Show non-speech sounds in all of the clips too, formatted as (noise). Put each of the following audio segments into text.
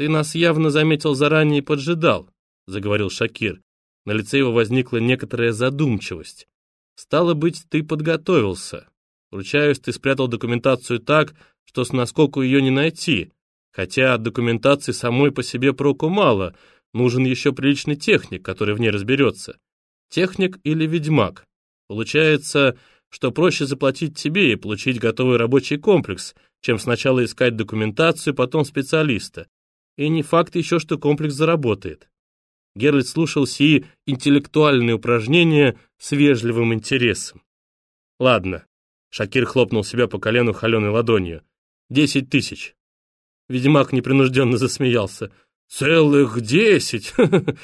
«Ты нас явно заметил заранее и поджидал», — заговорил Шакир. На лице его возникла некоторая задумчивость. «Стало быть, ты подготовился. Ручаюсь, ты спрятал документацию так, что с наскоку ее не найти. Хотя от документации самой по себе проку мало, нужен еще приличный техник, который в ней разберется. Техник или ведьмак. Получается, что проще заплатить тебе и получить готовый рабочий комплекс, чем сначала искать документацию, потом специалиста. И не факт еще, что комплекс заработает. Геральт слушал сии интеллектуальные упражнения с вежливым интересом. «Ладно», — Шакир хлопнул себя по колену холеной ладонью. «Десять тысяч». Ведьмак непринужденно засмеялся. «Целых десять!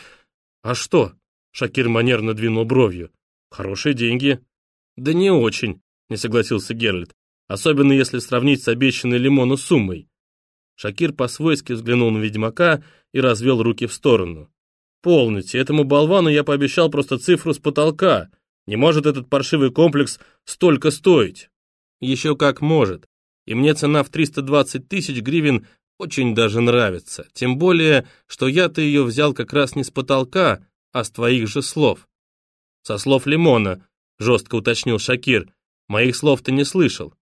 (laughs) А что?» — Шакир манерно двинул бровью. «Хорошие деньги». «Да не очень», — не согласился Геральт. «Особенно если сравнить с обещанной Лимону суммой». Шакир по-свойски взглянул на ведьмака и развел руки в сторону. «Полните, этому болвану я пообещал просто цифру с потолка. Не может этот паршивый комплекс столько стоить». «Еще как может. И мне цена в 320 тысяч гривен очень даже нравится. Тем более, что я-то ее взял как раз не с потолка, а с твоих же слов». «Со слов Лимона», — жестко уточнил Шакир. «Моих слов ты не слышал».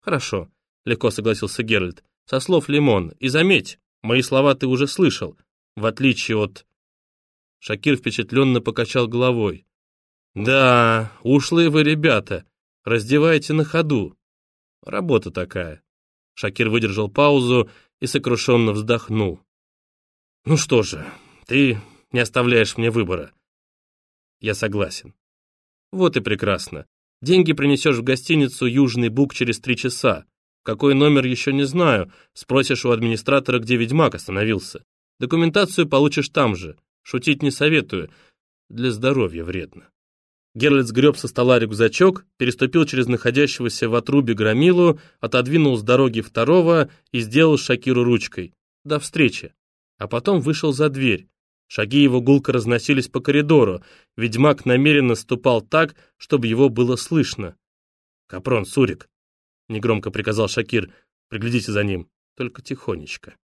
«Хорошо», — легко согласился Геральт со слов Лимон. И заметь, мои слова ты уже слышал, в отличие от... Шакир впечатленно покачал головой. «Да, ушлые вы ребята, раздевайте на ходу. Работа такая». Шакир выдержал паузу и сокрушенно вздохнул. «Ну что же, ты не оставляешь мне выбора». «Я согласен». «Вот и прекрасно. Деньги принесешь в гостиницу «Южный Бук» через три часа. Какой номер еще не знаю. Спросишь у администратора, где ведьмак остановился. Документацию получишь там же. Шутить не советую. Для здоровья вредно. Герлиц сгреб со стола рюкзачок, переступил через находящегося в отрубе громилу, отодвинул с дороги второго и сделал Шакиру ручкой. До встречи. А потом вышел за дверь. Шаги его гулко разносились по коридору. Ведьмак намеренно ступал так, чтобы его было слышно. «Капрон, Сурик, негромко приказал Шакир. «Приглядите за ним, только тихонечко».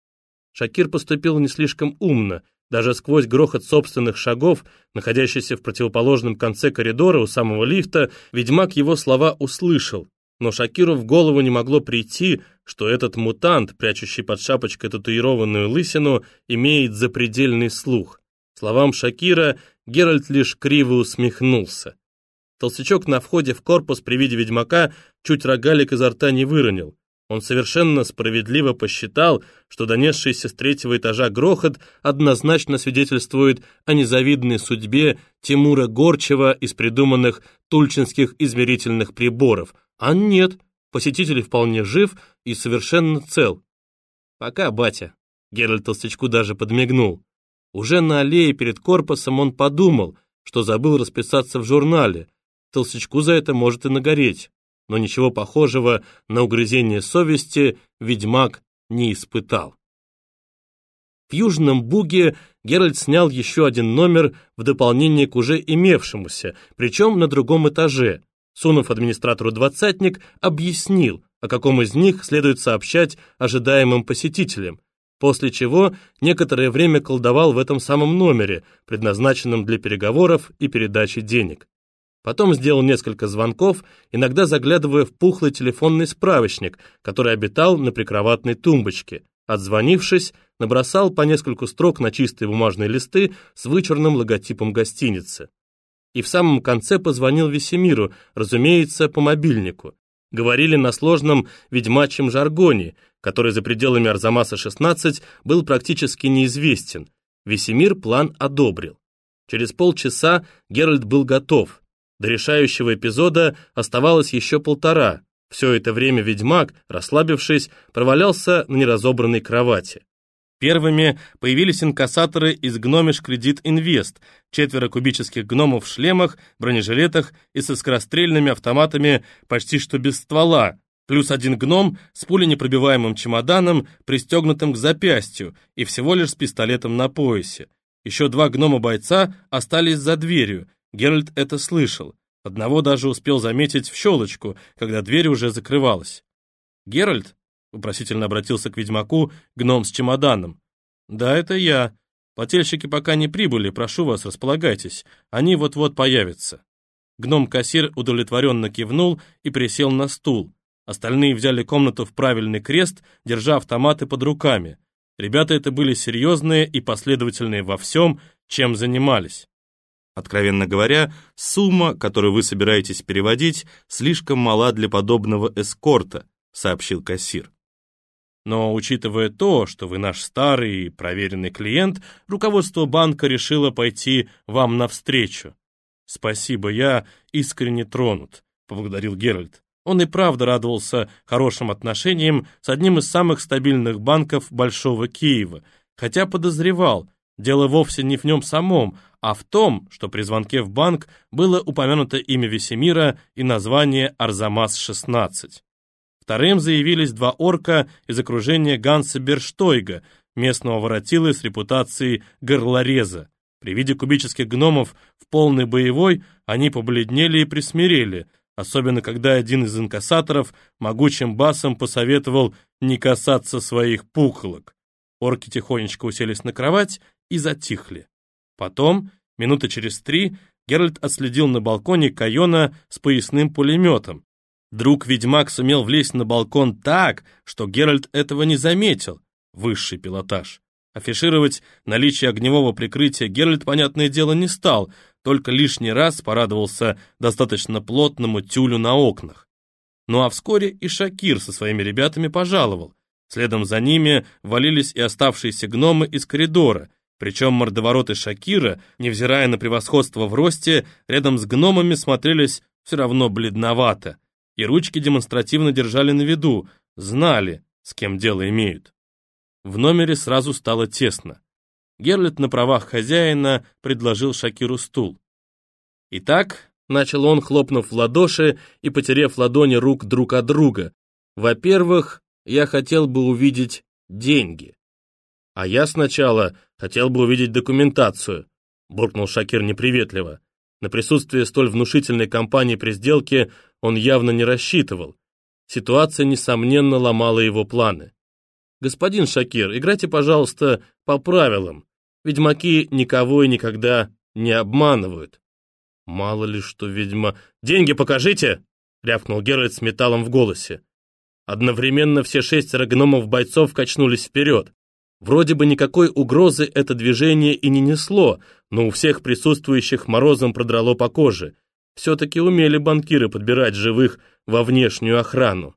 Шакир поступил не слишком умно, даже сквозь грохот собственных шагов, находящийся в противоположном конце коридора у самого лифта, ведьмак его слова услышал. Но Шакиру в голову не могло прийти, что этот мутант, прячущий под шапочкой татуированную лысину, имеет запредельный слух. Словам Шакира Геральт лишь криво усмехнулся. Толстячок на входе в корпус при виде ведьмака чуть рогалик изо рта не выронил. Он совершенно справедливо посчитал, что донесшийся с третьего этажа грохот однозначно свидетельствует о незавидной судьбе Тимура Горчева из придуманных тульчинских измерительных приборов. А нет, посетитель вполне жив и совершенно цел. «Пока, батя», — Геральт Толстячку даже подмигнул. Уже на аллее перед корпусом он подумал, что забыл расписаться в журнале, толстячку за это может и нагореть, но ничего похожего на угрызение совести ведьмак не испытал. В Южном Буге Геральт снял еще один номер в дополнение к уже имевшемуся, причем на другом этаже. Сунув администратору двадцатник, объяснил, о каком из них следует сообщать ожидаемым посетителям, после чего некоторое время колдовал в этом самом номере, предназначенном для переговоров и передачи денег. Потом сделал несколько звонков, иногда заглядывая в пухлый телефонный справочник, который обитал на прикроватной тумбочке. Отзвонившись, набросал по нескольку строк на чистые бумажные листы с вычурным логотипом гостиницы. И в самом конце позвонил Весемиру, разумеется, по мобильнику. Говорили на сложном ведьмачьем жаргоне, который за пределами Арзамаса-16 был практически неизвестен. Весемир план одобрил. Через полчаса Геральт был готов – до решающего эпизода оставалось еще полтора. Все это время ведьмак, расслабившись, провалялся на неразобранной кровати. Первыми появились инкассаторы из Гномиш Кредит Инвест, четверо кубических гномов в шлемах, бронежилетах и со скорострельными автоматами почти что без ствола, плюс один гном с пуленепробиваемым чемоданом, пристегнутым к запястью и всего лишь с пистолетом на поясе. Еще два гнома-бойца остались за дверью, Геральт это слышал. Одного даже успел заметить в щелочку, когда дверь уже закрывалась. «Геральт?» — вопросительно обратился к ведьмаку гном с чемоданом. Да, это я. Плательщики пока не прибыли, прошу вас, располагайтесь. Они вот-вот появятся. Гном-кассир удовлетворенно кивнул и присел на стул. Остальные взяли комнату в правильный крест, держа автоматы под руками. Ребята это были серьезные и последовательные во всем, чем занимались. Откровенно говоря, сумма, которую вы собираетесь переводить, слишком мала для подобного эскорта, сообщил кассир. Но учитывая то, что вы наш старый и проверенный клиент, руководство банка решило пойти вам навстречу. Спасибо, я искренне тронут, поблагодарил Геральт. Он и правда радовался хорошим отношениям с одним из самых стабильных банков Большого Киева, хотя подозревал, дело вовсе не в нем самом, а в том, что при звонке в банк было упомянуто имя Весемира и название Арзамас-16. Вторым заявились два орка из окружения Ганса Берштойга, местного воротилы с репутацией горлореза. При виде кубических гномов в полной боевой они побледнели и присмирели, особенно когда один из инкассаторов могучим басом посоветовал не касаться своих пухолок. Орки тихонечко уселись на кровать и затихли. Потом, минуты через три, Геральт отследил на балконе Кайона с поясным пулеметом, Друг-ведьмак сумел влезть на балкон так, что Геральт этого не заметил. Высший пилотаж. Афишировать наличие огневого прикрытия Геральт, понятное дело, не стал, только лишний раз порадовался достаточно плотному тюлю на окнах. Ну а вскоре и Шакир со своими ребятами пожаловал. Следом за ними валились и оставшиеся гномы из коридора, причем мордовороты Шакира, невзирая на превосходство в росте, рядом с гномами смотрелись все равно бледновато и ручки демонстративно держали на виду, знали, с кем дело имеют. В номере сразу стало тесно. Герлит на правах хозяина предложил Шакиру стул. «Итак», — начал он, хлопнув в ладоши и потеряв ладони рук друг от друга, «во-первых, я хотел бы увидеть деньги». «А я сначала хотел бы увидеть документацию», — буркнул Шакир неприветливо. На присутствие столь внушительной компании при сделке он явно не рассчитывал. Ситуация, несомненно, ломала его планы. «Господин Шакир, играйте, пожалуйста, по правилам. Ведьмаки никого и никогда не обманывают». «Мало ли что, ведьма...» «Деньги покажите!» — рявкнул Геральт с металлом в голосе. Одновременно все шестеро гномов-бойцов качнулись вперед. Вроде бы никакой угрозы это движение и не несло, но у всех присутствующих морозом продрало по коже. Все-таки умели банкиры подбирать живых во внешнюю охрану.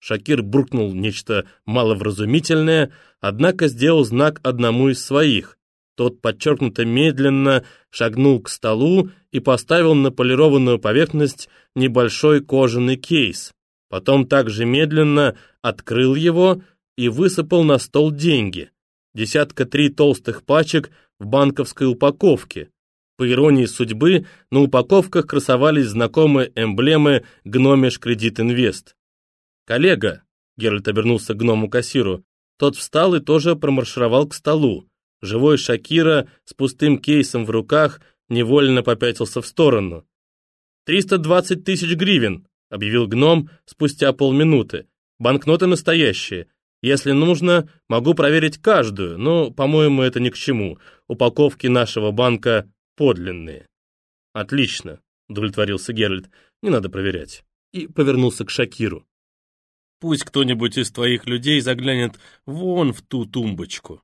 Шакир буркнул нечто маловразумительное, однако сделал знак одному из своих. Тот подчеркнуто медленно шагнул к столу и поставил на полированную поверхность небольшой кожаный кейс. Потом также медленно открыл его и высыпал на стол деньги. Десятка три толстых пачек в банковской упаковке, по иронии судьбы, на упаковках красовались знакомые эмблемы «Гномиш Кредит Инвест». «Коллега», — Геральт обернулся к гному-кассиру, тот встал и тоже промаршировал к столу. Живой Шакира с пустым кейсом в руках невольно попятился в сторону. «Триста двадцать тысяч гривен», — объявил гном спустя полминуты. «Банкноты настоящие. Если нужно, могу проверить каждую, но, по-моему, это ни к чему. Упаковки нашего банка подлинные. Отлично, удовлетворился Геральт, не надо проверять. И повернулся к Шакиру. Пусть кто-нибудь из твоих людей заглянет вон в ту тумбочку.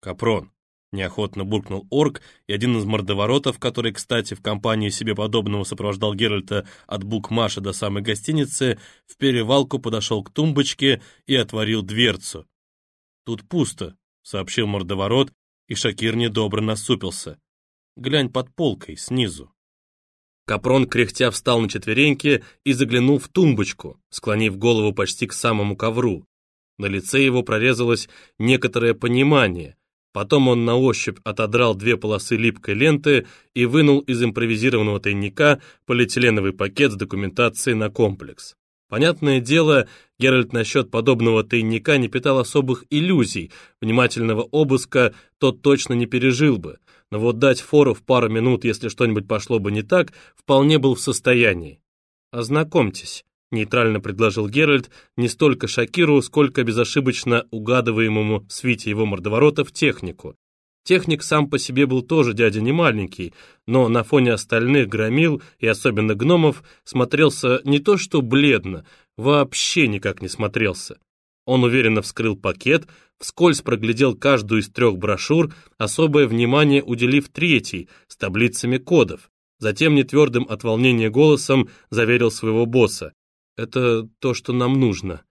Капрон, неохотно буркнул орк, и один из мордоворотов, который, кстати, в компании себе подобного сопровождал Геральта от Букмаша до самой гостиницы, в перевалку подошел к тумбочке и отворил дверцу. «Тут пусто», — сообщил мордоворот, и Шакир недобро насупился. Глянь под полкой, снизу». Капрон кряхтя встал на четвереньки и заглянул в тумбочку, склонив голову почти к самому ковру. На лице его прорезалось некоторое понимание. Потом он на ощупь отодрал две полосы липкой ленты и вынул из импровизированного тайника полиэтиленовый пакет с документацией на комплекс. Понятное дело, Геральт насчет подобного тайника не питал особых иллюзий, внимательного обыска тот точно не пережил бы, но вот дать фору в пару минут, если что-нибудь пошло бы не так, вполне был в состоянии. «Ознакомьтесь», нейтрально предложил Геральт не столько Шакиру, сколько безошибочно угадываемому в свите его мордоворотов технику. Техник сам по себе был тоже дядя не маленький, но на фоне остальных громил и особенно гномов смотрелся не то что бледно, вообще никак не смотрелся. Он уверенно вскрыл пакет, вскользь проглядел каждую из трех брошюр, особое внимание уделив третьей, с таблицами кодов. Затем нетвердым от волнения голосом заверил своего босса. «Это то, что нам нужно».